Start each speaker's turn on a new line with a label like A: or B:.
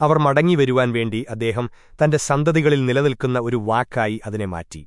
A: അവർ മടങ്ങിവരുവാൻ വേണ്ടി അദ്ദേഹം തന്റെ സന്തതികളിൽ നിലനിൽക്കുന്ന ഒരു വാക്കായി അതിനെ മാറ്റി.